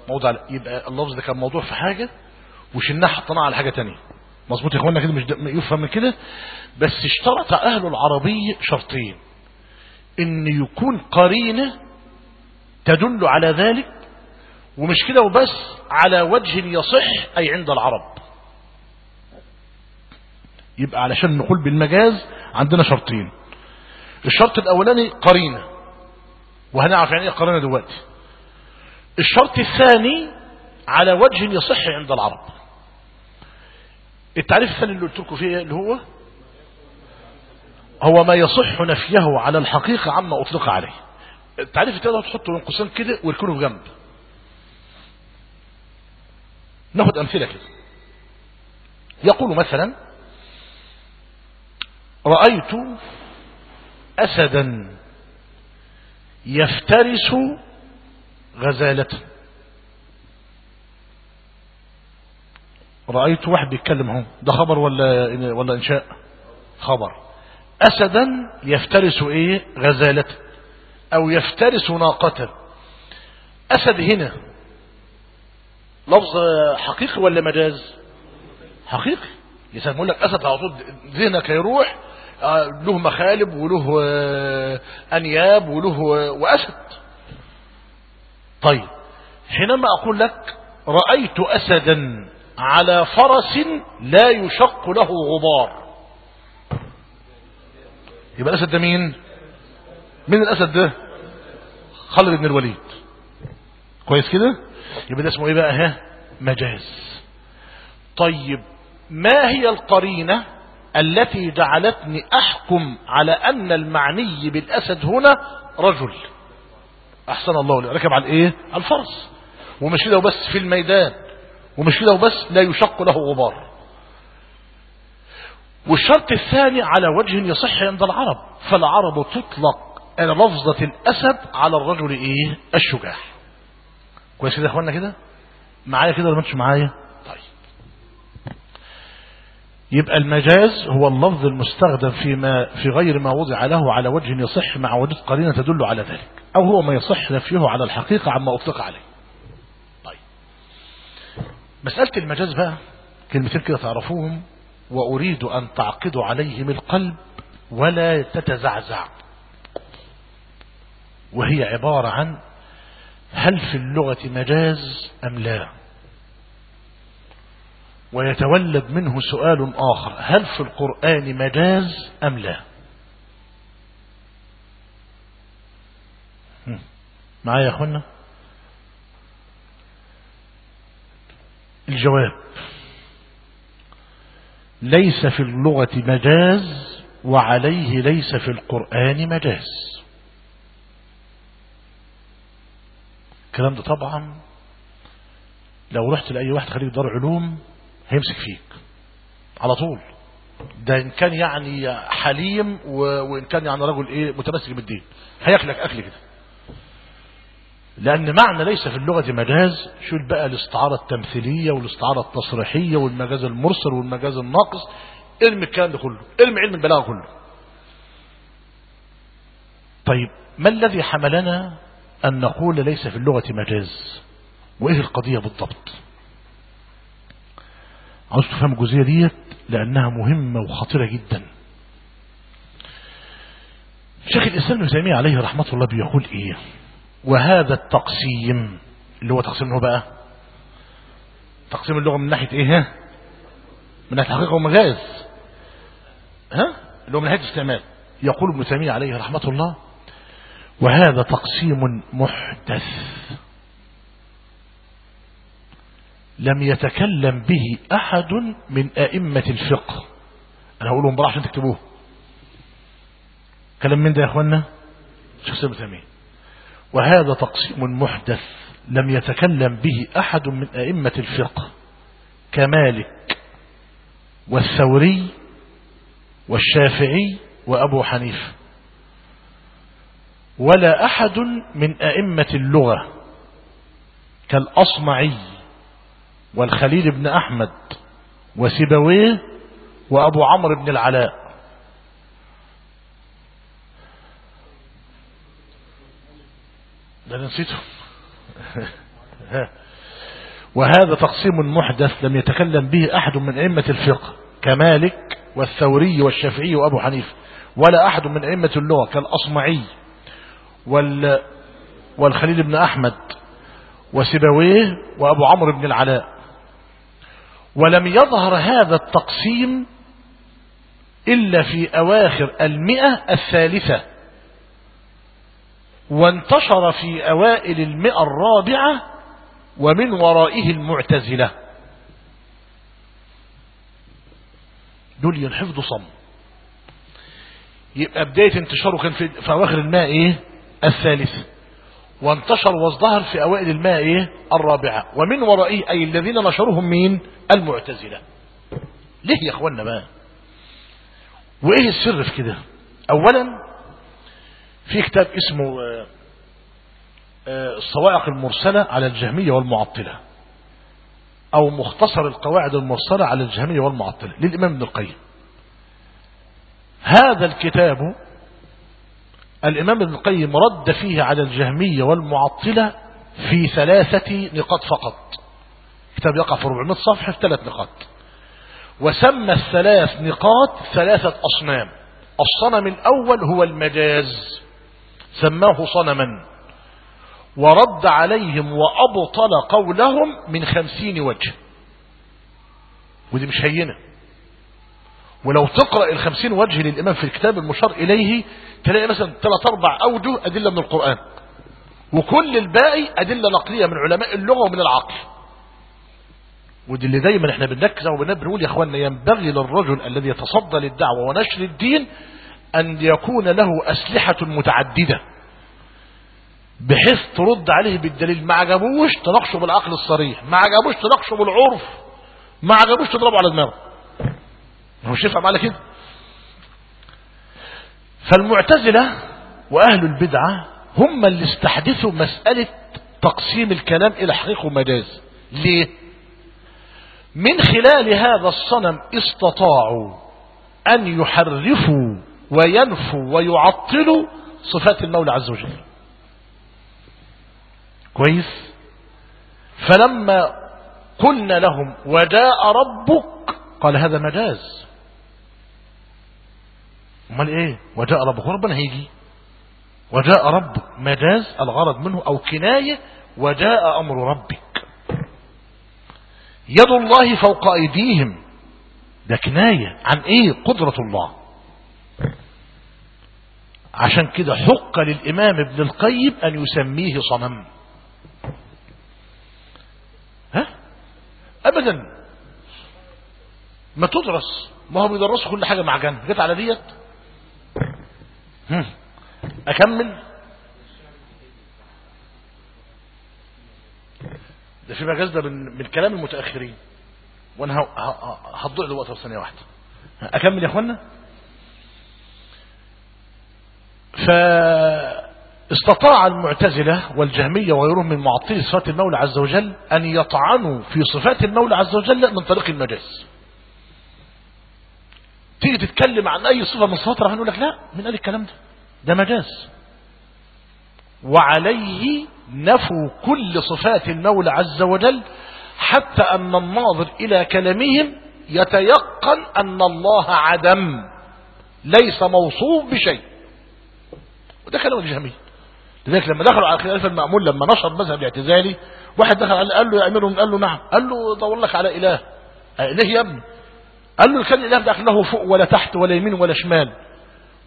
موضع يبقى اللفظ ده كان موضوع في حاجة وشلناه حطيناه على حاجة تانية. مظبوط يا أخوانا كده مش يفهم من كده. بس اشترط أهل العربية شرطين. إن يكون قرينة تدل على ذلك ومش كده وبس على وجه يصح أي عند العرب. يبقى علشان نقول بالمجاز عندنا شرطين. الشرط الأولاني قرينة. وهنعرف يعني إيه قرينة دلوقتي. الشرط الثاني على وجه يصح عند العرب. التعريف الثاني اللي قلت لكم فيه اللي هو؟ هو ما يصح نفيه على الحقيقة عما أطلق عليه. التعريف الثاني تحطه بين قوسين كده ويركنه في جنب. ناخد أمثلة كده. يقول مثلا رأيت أسدا يفترس غزالة. رأيت واحد بيتكلم اهو ده خبر ولا ولا إنشاء؟ خبر. أسدا يفترس إيه؟ غزالة. أو يفترس ناقة. أسد هنا. لفظ حقيقي ولا مجاز؟ حقيقي. يسمون لك أسد على طول. ذهنك يروح له مخالب وله أنياب وله وأسد. طيب حينما أقول لك رأيت أسدا على فرس لا يشق له غبار. يبقى الأسد ده مين؟ مين الأسد ده؟ خالد بن الوليد. كويس كده؟ يبقى ده اسمه إيه بقى؟ ها؟ مجاز. طيب ما هي القرينة؟ التي جعلتني أحكم على أن المعني بالأسد هنا رجل. أحسن الله لي. ركب على الإيه؟ على الفرس. ومش كده وبس في الميدان. ومش كده وبس لا يشق له غبار. والشرط الثاني على وجه يصح عند العرب. فالعرب تطلق لفظة الأسد على الرجل إيه؟ الشجاع. كويس كده يا اخوانا كده؟ معايا كده ولا مش معايا؟ يبقى المجاز هو اللفظ المستخدم فيما في غير ما وضع له على وجه يصح مع وجود قرينة تدل على ذلك أو هو ما يصح نفيه على الحقيقة عما أطلق عليه. طيب. مسألة المجاز بقى كلمتين كده تعرفوهم وأريد أن تعقدوا عليهم القلب ولا تتزعزع. وهي عبارة عن هل في اللغة مجاز أم لا؟ ويتولد منه سؤال آخر. هل في القرآن مجاز أم لا؟ معايا يا أخوانا؟ الجواب. ليس في اللغة مجاز وعليه ليس في القرآن مجاز. الكلام ده طبعا لو رحت لأي واحد خريج دار علوم هيمسك فيك. على طول. ده إن كان يعني حليم وإن كان يعني رجل إيه متمسك بالدين. هياكلك أكل كده. لأن معنى ليس في اللغة مجاز. شو بقى الاستعارة التمثيلية والاستعارة التصريحية والمجاز المرسل والمجاز الناقص؟ علم الكلام ده كله. علم علم البلاغة كله. طيب ما الذي حملنا أن نقول ليس في اللغة مجاز؟ وإيه القضية بالضبط؟ عاوز تفهم الجزئية ديت؟ لأنها مهمة وخطيرة جدا. شيخ الإسلام ابن تيمية عليه رحمة الله بيقول إيه؟ وهذا التقسيم اللي هو تقسيم هو بقى تقسيم اللغة من ناحية ها؟ من ناحية الحقيقة ومجاز ها؟ اللي هو من ناحية الاستعمال. يقول ابن تيمية عليه رحمة الله وهذا تقسيم محدث. لم يتكلم به أحد من أئمة الفقه. أنا هقولهم براحة عشان تكتبوه. كلام من ده يا أخوانا شخص ابن وهذا تقسيم محدث لم يتكلم به أحد من أئمة الفقه كمالك والثوري والشافعي وأبو حنيفة. ولا أحد من أئمة اللغة كالأصمعي والخليل بن أحمد وسبويه وأبو عمرو بن العلاء. ده نسيته. وهذا تقسيم محدث لم يتكلم به أحد من أئمة الفقه كمالك والثوري والشافعي وأبو حنيفة ولا أحد من أئمة اللغة كالأصمعي وال والخليل بن أحمد وسبويه وأبو عمرو بن العلاء. ولم يظهر هذا التقسيم إلا في أواخر المئة الثالثة وانتشر في أوائل المئة الرابعة ومن ورائه المعتزلة. دول ينحفظوا صم. يبقى بداية انتشاره كان في, أواخر إيه؟ الثالثة وانتشر وازدهر في أوائل الماء إيه؟ الرابعة. ومن ورائه أي الذين نشرهم مين؟ المعتزلة. ليه يا أخوانا بقى؟ وإيه السر في كده؟ أولا في كتاب اسمه الصواعق المرسلة على الجهمية والمعطلة. أو مختصر القواعد المرسلة على الجهمية والمعطلة. للإمام ابن القيم. هذا الكتاب الإمام ابن القيم رد فيه على الجهمية والمعطلة في ثلاثة نقاط فقط. كتاب يقع في 400 صفحة في ثلاث نقاط. وسمى الثلاث نقاط ثلاثة أصنام. الصنم الأول هو المجاز. سماه صنما. ورد عليهم وأبطل قولهم من خمسين وجه. ودي مش هينة. ولو تقرأ الخمسين وجه للإمام في الكتاب المشار إليه تلاقي مثلا ثلاث أربع أوجه أدلة من القرآن. وكل الباقي أدلة نقلية من علماء اللغة ومن العقل. ودي اللي دايما إحنا بنركز أو بنقول يا اخوانا ينبغي للرجل الذي يتصدى للدعوة ونشر الدين أن يكون له أسلحة متعددة بحيث ترد عليه بالدليل. ما عجبوش تناقشه بالعقل الصريح ما عجبوش تناقشه بالعرف ما عجبوش تضربه على دماغه. هو ينفع معنا كده. فالمعتزلة وأهل البدعة هم اللي استحدثوا مسألة تقسيم الكلام إلى حقيقة ومجاز. ليه؟ من خلال هذا الصنم استطاعوا أن يحرفوا وينفوا ويعطلوا صفات المولى عز وجل. كويس؟ فلما قلنا لهم وجاء ربك قال هذا مجاز. امال إيه؟ وجاء ربك. ربنا هيجي. وجاء ربك مجاز الغرض منه أو كناية وجاء أمر ربك. يد الله فوق ايديهم. ده كناية. عن إيه؟ قدرة الله. عشان كده حق للامام ابن القيم ان يسميه صنم. ها؟ ابدا. ما تدرس. ما هو بيدرسوا كل حاجة مع جنب. جت على ديت؟ هم. أكمل. ده في مجاز ده من, من كلام المتأخرين. وأنا هضيع الوقت ثانية واحدة. أكمل يا أخوانا. فاستطاع المعتزلة والجهمية وغيرهم من معطلي صفات المولى عز وجل أن يطعنوا في صفات المولى عز وجل من طريق المجاز. تيجي تتكلم عن أي صفة من صفات ربنا يقول لك لا من قال الكلام ده. ده مجاز. وعليه نفوا كل صفات المولى عز وجل حتى أن الناظر إلى كلامهم يتيقن أن الله عدم ليس موصوف بشيء. وده كلام الجهمية لذلك لما دخلوا على خلاف المأمون لما نشر مذهب الاعتزالي واحد دخل قال له يا أمير قال له نعم. قال له دور لك على إله. إله يا ابني. قال له كان الإله ده له فوق ولا تحت ولا يمين ولا شمال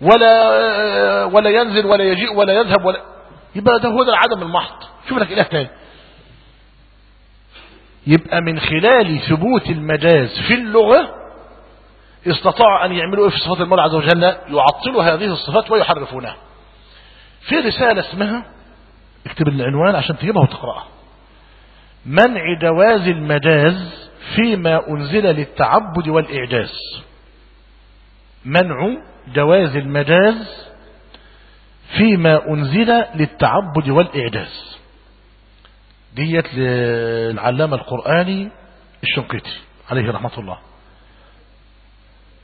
ولا ولا ينزل ولا يجيء ولا يذهب ولا يبقى ده هو ده العدم المحض. شوف لك إله تاني. يبقى من خلال ثبوت المجاز في اللغة استطاعوا أن يعملوا إيه في صفات المولى عز وجل؟ يعطلوا هذه الصفات ويحرفونها. في رسالة اسمها اكتب العنوان عشان تجيبها وتقرأها. منع جواز المجاز فيما أنزل للتعبد والإعجاز. منع جواز المجاز فيما أنزل للتعبد والإعجاز. ديت للعلامة القرآني الشنقيطي عليه رحمة الله.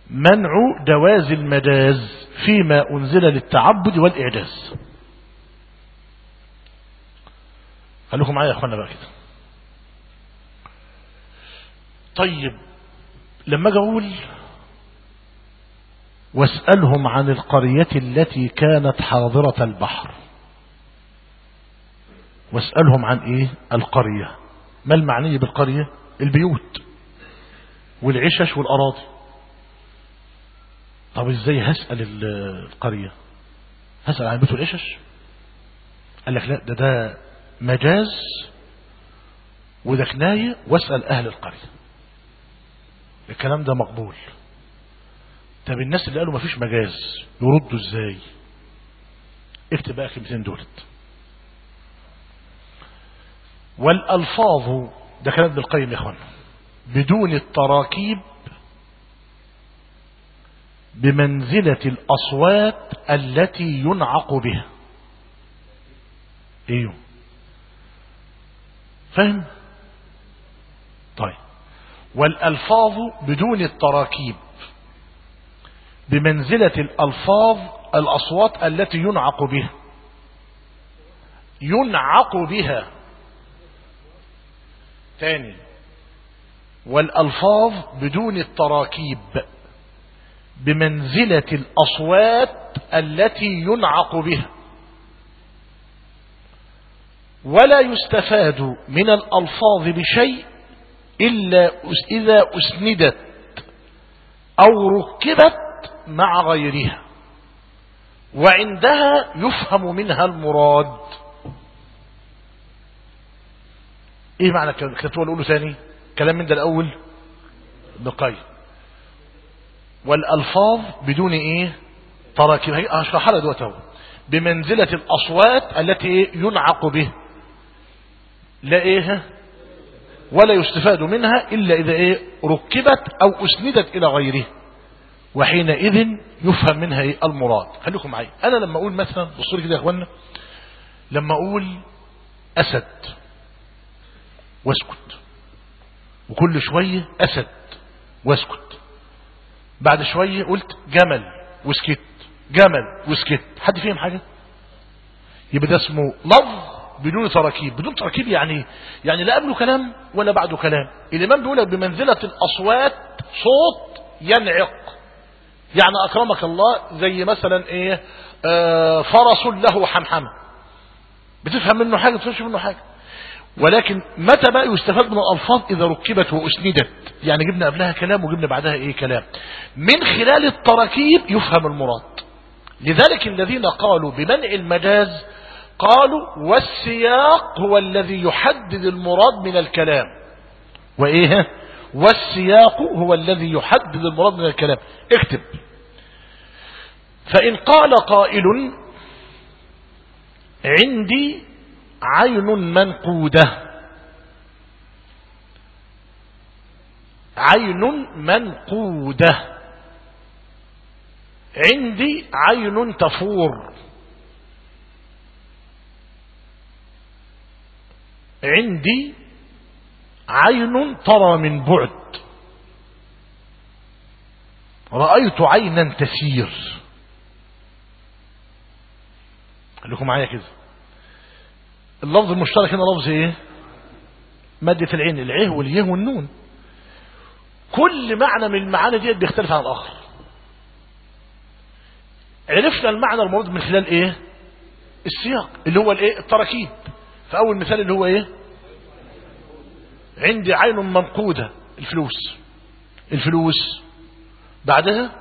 منع جواز المجاز فيما أنزل للتعبد والإعجاز. خليكم معايا يا أخوانا بقى كده طيب لما أجي أقول واسألهم عن القرية التي كانت حاضرة البحر واسألهم عن إيه؟ القرية. ما المعني بالقرية؟ البيوت والعشش والأراضي. طب إزاي هسأل القرية؟ هسأل عن بيوت والعشش قال لك لا ده ده مجاز وده كناية واسأل أهل القرية. الكلام ده مقبول. طب الناس اللي قالوا مفيش مجاز يردوا إزاي؟ اكتب بقى كلمتين دولت. والألفاظ ده كلام ابن القيم يا اخوانا بدون التراكيب بمنزلة الأصوات التي ينعق بها. أيوه فهم طيب. والألفاظ بدون التراكيب. بمنزلة الألفاظ الأصوات التي ينعق بها. ينعق بها. ثاني والألفاظ بدون التراكيب. بمنزلة الأصوات التي ينعق بها. ولا يستفاد من الألفاظ بشيء إلا إذا أسندت أو ركبت مع غيرها وعندها يفهم منها المراد. إيه معنى كتبه الاولى ثاني؟ كلام من ده الأول؟ بقي والألفاظ بدون إيه؟ تراكيب. هشرحها لها دلوقتي أهو. بمنزلة الأصوات التي ينعق به. لا إيه؟ ولا يستفاد منها إلا إذا إيه؟ ركبت أو أسندت إلى غيره. وحينئذ يفهم منها إيه؟ المراد. خليكم معايا أنا لما أقول مثلا بصوا كده يا اخوانا لما أقول أسد واسكت. وكل شوية أسد واسكت. بعد شوية قلت جمل وسكت. جمل وسكت. حد فيهم حاجة؟ يبقى ده اسمه لفظ بدون تراكيب بدون تراكيب يعني يعني لا قبله كلام ولا بعده كلام. الإمام بيقول بمنزلة الأصوات صوت ينعق. يعني أكرمك الله زي مثلا إيه آه فرس له حمحمة. بتفهم منه حاجة بتفهمش منه حاجة. ولكن متى بقى يستفاد من الألفاظ؟ إذا ركبت وأسندت. يعني جبنا قبلها كلام وجبنا بعدها إيه كلام. من خلال التراكيب يفهم المراد. لذلك الذين قالوا بمنع المجاز قالوا والسياق هو الذي يحدد المراد من الكلام. وإيه؟ والسياق هو الذي يحدد المراد من الكلام. اكتب. فإن قال قائل عندي عين منقودة. عين منقودة. عندي عين تفور. عندي عين ترى من بعد. رأيت عينا تسير. خليكم معايا كده. اللفظ المشترك هنا لفظ إيه؟ مادة العين العيه واليه والنون. كل معنى من المعاني دي بيختلف عن الآخر. عرفنا المعنى المراد من خلال إيه؟ السياق اللي هو الإيه؟ التراكيب. فأول مثال اللي هو إيه؟ عندي عين منقودة. الفلوس. الفلوس. بعدها؟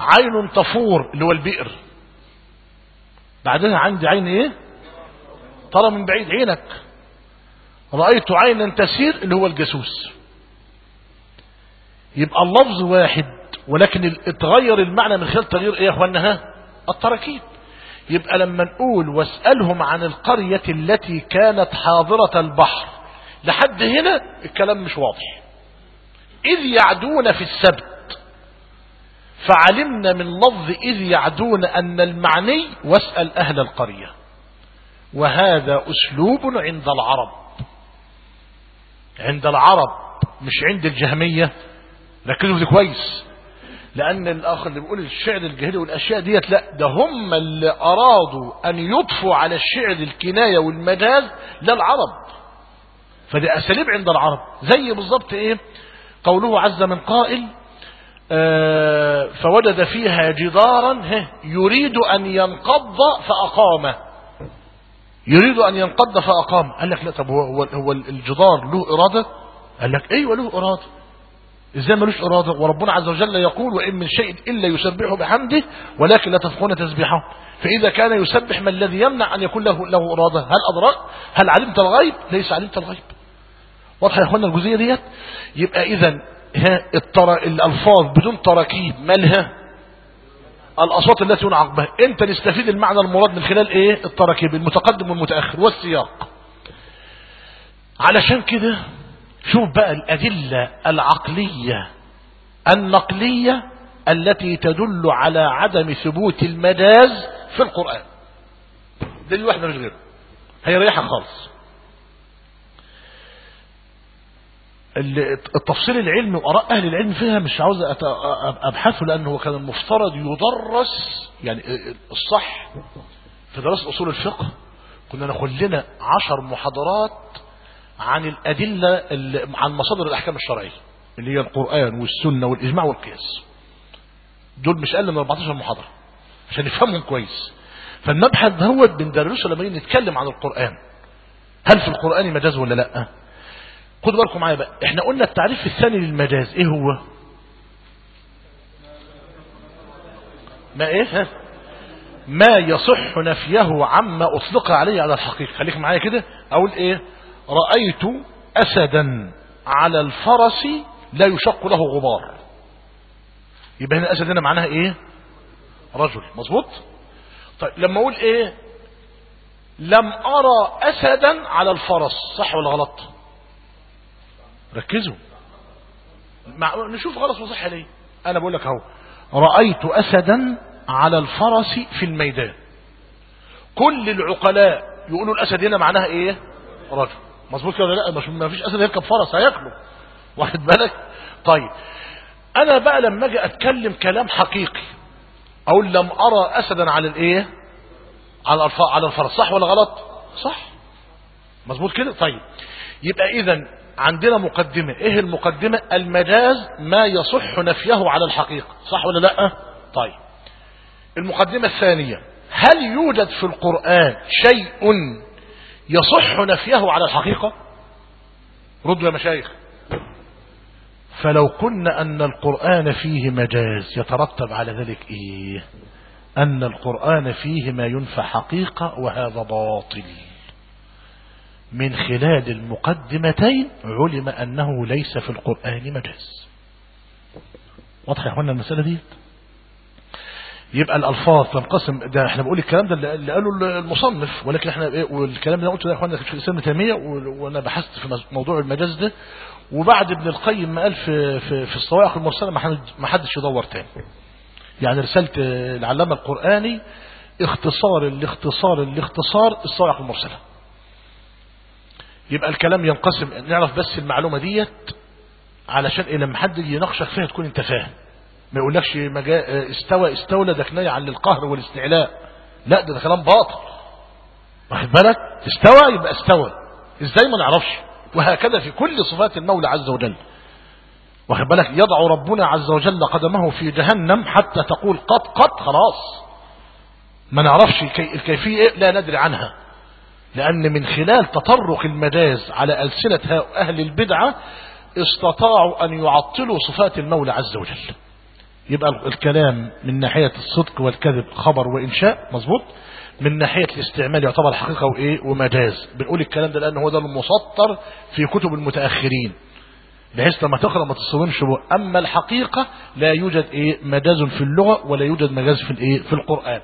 عين تفور اللي هو البئر. بعدها عندي عين إيه؟ ترى من بعيد عينك. رأيت عينا تسير اللي هو الجاسوس. يبقى اللفظ واحد ولكن اتغير المعنى من خلال تغيير إيه يا ها؟ التراكيب. يبقى لما نقول واسألهم عن القرية التي كانت حاضرة البحر لحد هنا الكلام مش واضح. إذ يعدون في السبت فعلمنا من لفظ إذ يعدون أن المعني واسأل أهل القرية. وهذا أسلوب عند العرب. عند العرب مش عند الجهمية ركزوا كويس. لأن الآخر اللي بيقول الشعر الجاهلي والأشياء ديت لا ده هم اللي أرادوا أن يضفوا على الشعر الكناية والمجاز للعرب. فدي أساليب عند العرب. زي بالضبط إيه؟ قوله عز من قائل آه فوجد فيها جدارا يريد أن ينقض فأقامه يريد أن ينقض فأقام. قال لك لا طب هو, هو الجدار له إرادة؟ قال لك أيوة له إرادة. إزاي ملوش إرادة وربنا عز وجل يقول وإن من شيء إلا يسبحه بحمده ولكن لا تفقهون تسبيحهم. فإذا كان يسبح ما الذي يمنع أن يكون له, له إرادة. هل أدرك؟ هل علمت الغيب؟ ليس علمت الغيب. واضح يا اخوانا الجزئية ديت؟ يبقى إذا التر... الألفاظ بدون تراكيب مالها الأصوات التي ينعق بها. أنت نستفيد المعنى المراد من خلال إيه؟ التراكيب المتقدم والمتأخر والسياق. علشان كده شوف بقى الأدلة العقلية النقلية التي تدل على عدم ثبوت المجاز في القرآن. دليل واحدة مش غيره. هيريحك خالص. التفصيل العلمي وآراء أهل العلم فيها مش عاوز أبحثه لأنه كان المفترض يدرس يعني الصح في دراسة أصول الفقه. كنا ناخد لنا عشر محاضرات عن الأدلة عن مصادر الأحكام الشرعية اللي هي القرآن والسنة والإجماع والقياس. دول مش أقل من 14 محاضرة عشان نفهمهم كويس. فالمبحث دوت بندرسه لما نتكلم عن القرآن. هل في القرآن مجاز ولا لأ؟ خدوا بالكم معايا بقى إحنا قلنا التعريف الثاني للمجاز إيه هو؟ ما إيه؟ ما يصح نفيه عما أطلق عليه على الحقيقة. خليك معايا كده أقول إيه؟ رأيت أسدا على الفرس لا يشق له غبار. يبقى هنا الاسد هنا معناها إيه؟ رجل. مظبوط؟ طيب لما أقول إيه؟ لم أرى أسدا على الفرس. صح ولا غلط؟ ركزوا. مع... نشوف غلط وصح ليه. أنا بقول لك أهو. رأيت أسدا على الفرس في الميدان. كل العقلاء يقولوا الأسد هنا معناها إيه؟ رجل. مظبوط كده لا؟ مش ما فيش أسد يركب فرس هياكله. واخد بالك؟ طيب. أنا بقى لما أجي أتكلم كلام حقيقي أقول لم أرى اسدا على الإيه؟ على الف... على الفرس. صح ولا غلط؟ صح. مظبوط كده؟ طيب. يبقى اذا عندنا مقدمة. إيه المقدمة؟ المجاز ما يصح نفيه على الحقيقة. صح ولا لا؟ طيب. المقدمة الثانية. هل يوجد في القرآن شيء يصح نفيه على الحقيقة؟ ردوا يا مشايخ. فلو كنا أن القرآن فيه مجاز يترتب على ذلك إيه؟ أن القرآن فيه ما ينفى حقيقة وهذا باطل. من خلال المقدمتين علم أنه ليس في القرآن مجاز. واضح يا اخوانا المسألة دي يبقى الألفاظ تنقسم. ده إحنا بقول الكلام ده اللي قاله المصنف ولكن إحنا إيه والكلام اللي قلته ده يا اخوانا في الإسلام تيمية وأنا بحثت في موضوع المجاز ده. وبعد ابن القيم ما قال في في, في الصواعق المرسلة ما حدش يدور تاني. يعني رسالة العلامة القرآني اختصار الاختصار الاختصار الصواعق المرسلة. يبقى الكلام ينقسم نعرف بس المعلومة ديت علشان إيه لما حد يناقشك فيها تكون أنت فاهم. ما يقولكش مجا... استوى استولى ده كناية عن القهر والاستعلاء. لا ده, ده كلام باطل. واخد بالك؟ استوى يبقى استوى. إزاي ما نعرفش؟ وهكذا في كل صفات المولى عز وجل. واخد بالك؟ يضع ربنا عز وجل قدمه في جهنم حتى تقول قط قط خلاص. ما نعرفش الكيفية إيه؟ لا ندري عنها. لأن من خلال تطرق المجاز على ألسنة أهل البدعة استطاعوا أن يعطلوا صفات المولى عز وجل. يبقى الكلام من ناحية الصدق والكذب خبر وإنشاء مظبوط؟ من ناحية الاستعمال يعتبر حقيقة وإيه؟ ومجاز. بنقول الكلام ده لأن هو ده المسطر في كتب المتأخرين. بحيث لما تقرأ ما تصدمش به أما الحقيقة لا يوجد إيه؟ مجاز في اللغة ولا يوجد مجاز في الإيه؟ في القرآن.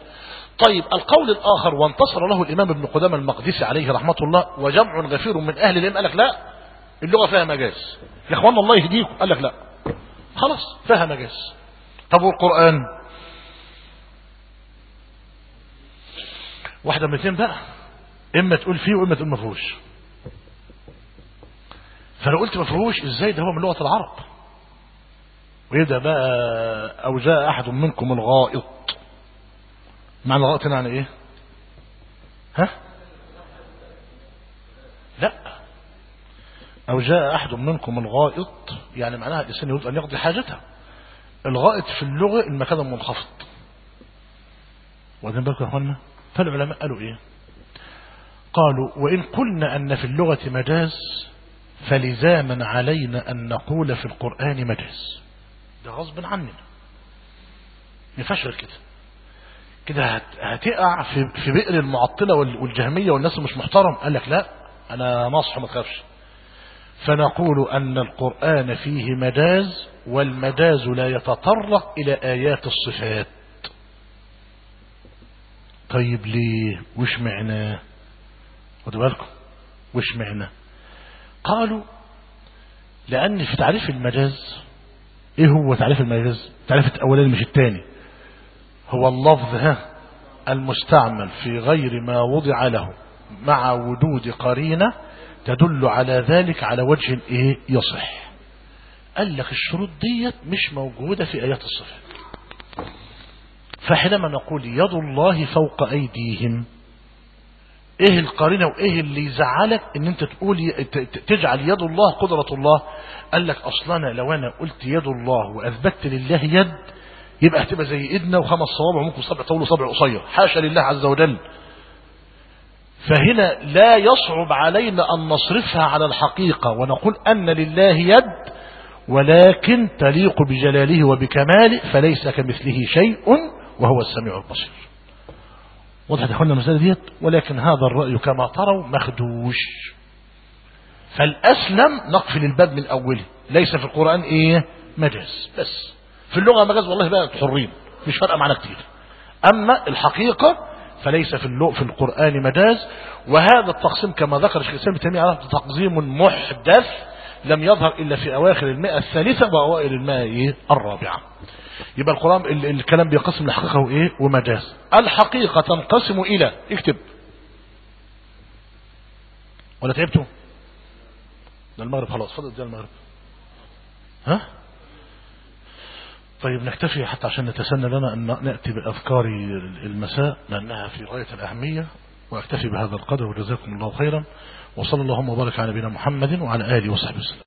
طيب القول الآخر وانتصر له الإمام ابن قدامة المقدسي عليه رحمة الله وجمع غفير من أهل العلم قال لك لا اللغة فيها مجاز. يا إخوان الله يهديكم قال لك لا. خلاص فيها مجاز. طب والقرآن؟ واحدة من الاثنين بقى. إما تقول فيه وإما تقول ما فيهوش. فأنا قلت ما فيهوش إزاي ده هو من لغة العرب؟ ويبدا بقى؟ أو جاء أحد منكم الغائط. معنى الغائط هنا يعني إيه؟ ها؟ لا. أو جاء أحد منكم الغائط يعني معناها الإنسان يريد أن يقضي حاجته. الغائط في اللغة المكان المنخفض. بالكم يا اخوانا فالعلماء قالوا إيه؟ قالوا وإن قلنا أن في اللغة مجاز فلزاما علينا أن نقول في القرآن مجاز. ده غصب عننا. ينفعش غير كده. كده هت- هتقع في بئر المعطلة وال- والجهمية والناس مش محترم. قال لك لا أنا ناصح ما تخافش. فنقول أن القرآن فيه مجاز والمجاز لا يتطرق إلى آيات الصفات. طيب ليه؟ وش معناه خدوا بالكم. وش معناه قالوا لأن في تعريف المجاز إيه هو تعريف المجاز تعريف الأولاني مش الثاني. هو اللفظ ها المستعمل في غير ما وضع له مع وجود قرينة تدل على ذلك على وجه إيه يصح. قال لك الشروط ديت مش موجودة في آيات الصفات. فحينما نقول يد الله فوق أيديهم إيه القرينة وإيه اللي يزعلك إن أنت تقول تجعل يد الله قدرة الله؟ قال لك أصلا لو أنا قلت يد الله وأثبتت لله يد يبقى هتبقى زي ايدنا وخمس صوابع ممكن صبع طول وصبع قصير. حاشا لله عز وجل. فهنا لا يصعب علينا أن نصرفها على الحقيقة ونقول أن لله يد ولكن تليق بجلاله وبكماله فليس كمثله شيء وهو السميع البصير. وضحت اخوانا المسألة ديت؟ ولكن هذا الرأي كما تروا مخدوش. فالأسلم نقفل الباب من أوله. ليس في القرآن إيه؟ مجاز. بس. في اللغة مجاز والله بقى حرين. مش فارقة معنا كتير. أما الحقيقة فليس في اللغة في القرآن مجاز وهذا التقسيم كما ذكر الشيخ الإسلام تيمية عليه تقسيم محدث لم يظهر إلا في أواخر المئة الثالثة وأوائل المئة؟ الرابعة. يبقى القرآن ال- الكلام بينقسم لحقيقة وإيه؟ ومجاز الحقيقة تنقسم إلى اكتب. ولا تعبتوا؟ ده المغرب خلاص فضل ده المغرب. ها؟ طيب نكتفي حتى عشان نتسنى لنا أن نأتي بأذكار المساء لأنها في غاية الأهمية وأكتفي بهذا القدر وجزاكم الله خيرا وصلى اللهم وبارك على نبينا محمد وعلى آله وصحبه وسلم.